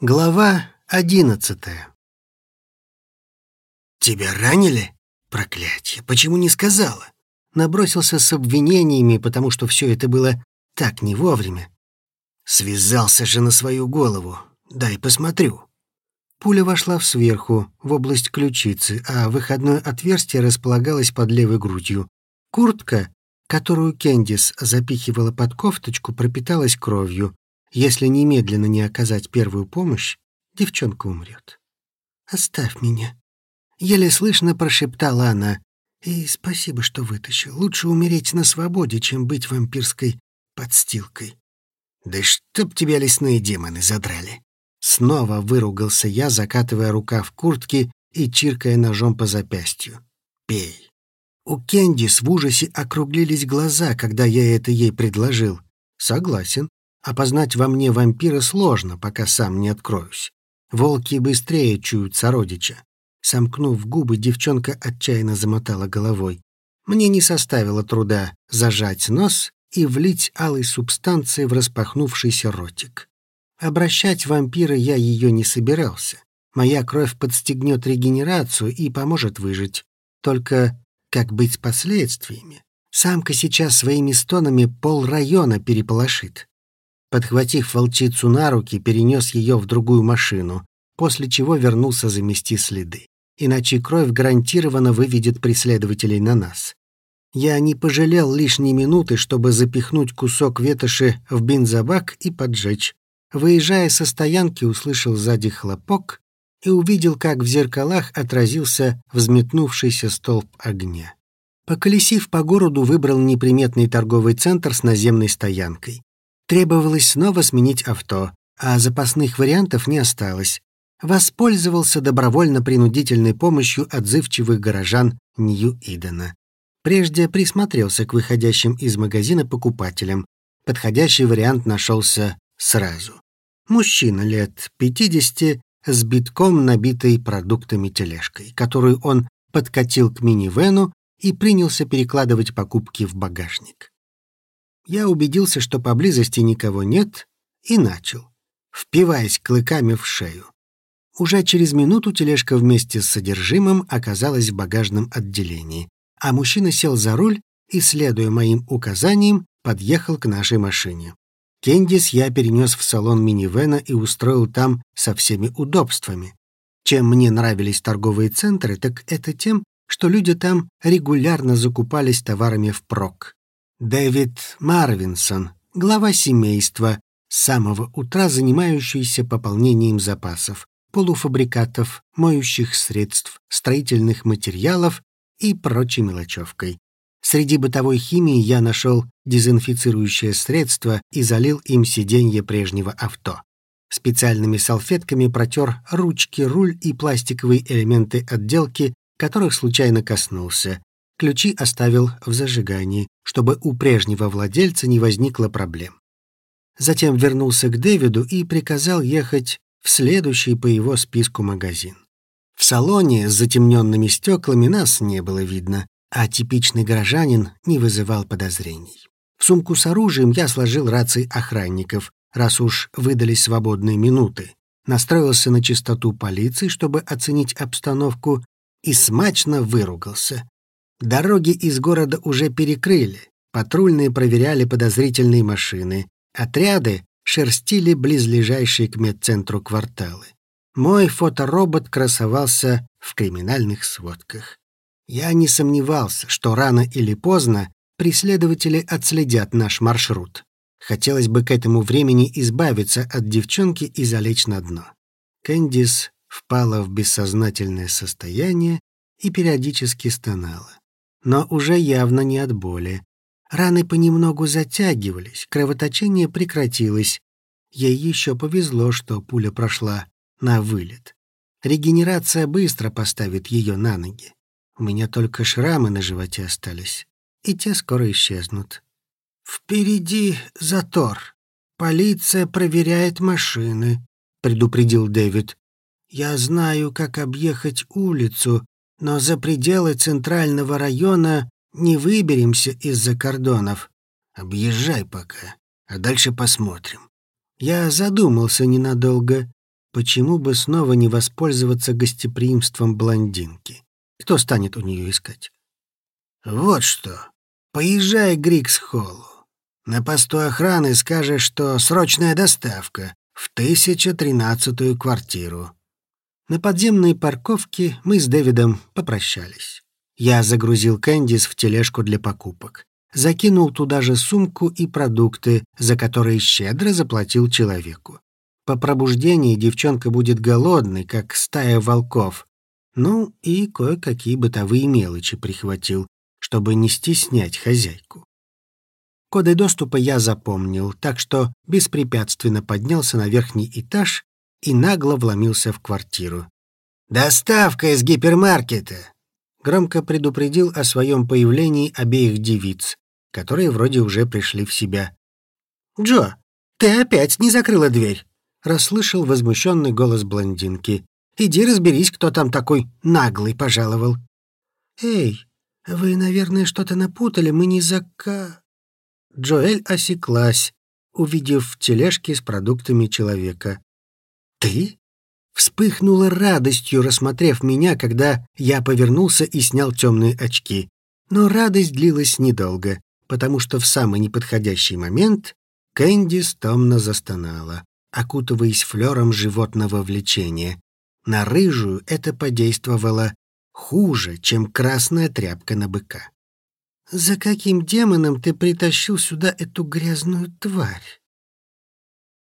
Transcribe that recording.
Глава одиннадцатая. «Тебя ранили? Проклятье! Почему не сказала?» Набросился с обвинениями, потому что все это было так не вовремя. Связался же на свою голову. Дай посмотрю. Пуля вошла в сверху, в область ключицы, а выходное отверстие располагалось под левой грудью. Куртка, которую Кендис запихивала под кофточку, пропиталась кровью. Если немедленно не оказать первую помощь, девчонка умрет. «Оставь меня», — еле слышно прошептала она. «И спасибо, что вытащил. Лучше умереть на свободе, чем быть вампирской подстилкой». «Да чтоб тебя лесные демоны задрали!» Снова выругался я, закатывая рука в куртке и чиркая ножом по запястью. «Пей». У Кендис в ужасе округлились глаза, когда я это ей предложил. «Согласен. Опознать во мне вампира сложно, пока сам не откроюсь. Волки быстрее чуют сородича. Сомкнув губы, девчонка отчаянно замотала головой. Мне не составило труда зажать нос и влить алой субстанции в распахнувшийся ротик. Обращать вампира я ее не собирался. Моя кровь подстегнет регенерацию и поможет выжить. Только как быть с последствиями? Самка сейчас своими стонами пол района переполошит. Подхватив волчицу на руки, перенес ее в другую машину, после чего вернулся замести следы. Иначе кровь гарантированно выведет преследователей на нас. Я не пожалел лишней минуты, чтобы запихнуть кусок ветоши в бензобак и поджечь. Выезжая со стоянки, услышал сзади хлопок и увидел, как в зеркалах отразился взметнувшийся столб огня. Поколесив по городу, выбрал неприметный торговый центр с наземной стоянкой. Требовалось снова сменить авто, а запасных вариантов не осталось. Воспользовался добровольно-принудительной помощью отзывчивых горожан Нью-Идена. Прежде присмотрелся к выходящим из магазина покупателям. Подходящий вариант нашелся сразу. Мужчина лет 50 с битком набитой продуктами тележкой, которую он подкатил к минивену и принялся перекладывать покупки в багажник я убедился, что поблизости никого нет, и начал, впиваясь клыками в шею. Уже через минуту тележка вместе с содержимым оказалась в багажном отделении, а мужчина сел за руль и, следуя моим указаниям, подъехал к нашей машине. Кендис я перенес в салон минивэна и устроил там со всеми удобствами. Чем мне нравились торговые центры, так это тем, что люди там регулярно закупались товарами впрок. Дэвид Марвинсон, глава семейства, с самого утра занимающийся пополнением запасов, полуфабрикатов, моющих средств, строительных материалов и прочей мелочевкой. Среди бытовой химии я нашел дезинфицирующее средство и залил им сиденье прежнего авто. Специальными салфетками протер ручки, руль и пластиковые элементы отделки, которых случайно коснулся, Ключи оставил в зажигании, чтобы у прежнего владельца не возникло проблем. Затем вернулся к Дэвиду и приказал ехать в следующий по его списку магазин. В салоне с затемненными стеклами нас не было видно, а типичный горожанин не вызывал подозрений. В сумку с оружием я сложил рации охранников, раз уж выдались свободные минуты. Настроился на чистоту полиции, чтобы оценить обстановку, и смачно выругался. Дороги из города уже перекрыли, патрульные проверяли подозрительные машины, отряды шерстили близлежащие к медцентру кварталы. Мой фоторобот красовался в криминальных сводках. Я не сомневался, что рано или поздно преследователи отследят наш маршрут. Хотелось бы к этому времени избавиться от девчонки и залечь на дно. Кэндис впала в бессознательное состояние и периодически стонала но уже явно не от боли. Раны понемногу затягивались, кровоточение прекратилось. Ей еще повезло, что пуля прошла на вылет. Регенерация быстро поставит ее на ноги. У меня только шрамы на животе остались, и те скоро исчезнут. «Впереди затор. Полиция проверяет машины», — предупредил Дэвид. «Я знаю, как объехать улицу, но за пределы центрального района не выберемся из-за кордонов. Объезжай пока, а дальше посмотрим. Я задумался ненадолго. Почему бы снова не воспользоваться гостеприимством блондинки? Кто станет у нее искать? Вот что. Поезжай к Грикс-холлу. На посту охраны скажешь, что срочная доставка в 1013-ю квартиру. На подземной парковке мы с Дэвидом попрощались. Я загрузил Кэндис в тележку для покупок. Закинул туда же сумку и продукты, за которые щедро заплатил человеку. По пробуждении девчонка будет голодной, как стая волков. Ну и кое-какие бытовые мелочи прихватил, чтобы не стеснять хозяйку. Коды доступа я запомнил, так что беспрепятственно поднялся на верхний этаж и нагло вломился в квартиру. «Доставка из гипермаркета!» Громко предупредил о своем появлении обеих девиц, которые вроде уже пришли в себя. «Джо, ты опять не закрыла дверь!» Расслышал возмущенный голос блондинки. «Иди разберись, кто там такой наглый пожаловал». «Эй, вы, наверное, что-то напутали, мы не зака...» Джоэль осеклась, увидев в тележке с продуктами человека. «Ты?» Вспыхнула радостью, рассмотрев меня, когда я повернулся и снял темные очки. Но радость длилась недолго, потому что в самый неподходящий момент Кэнди стомно застонала, окутываясь флером животного влечения. На рыжую это подействовало хуже, чем красная тряпка на быка. «За каким демоном ты притащил сюда эту грязную тварь?»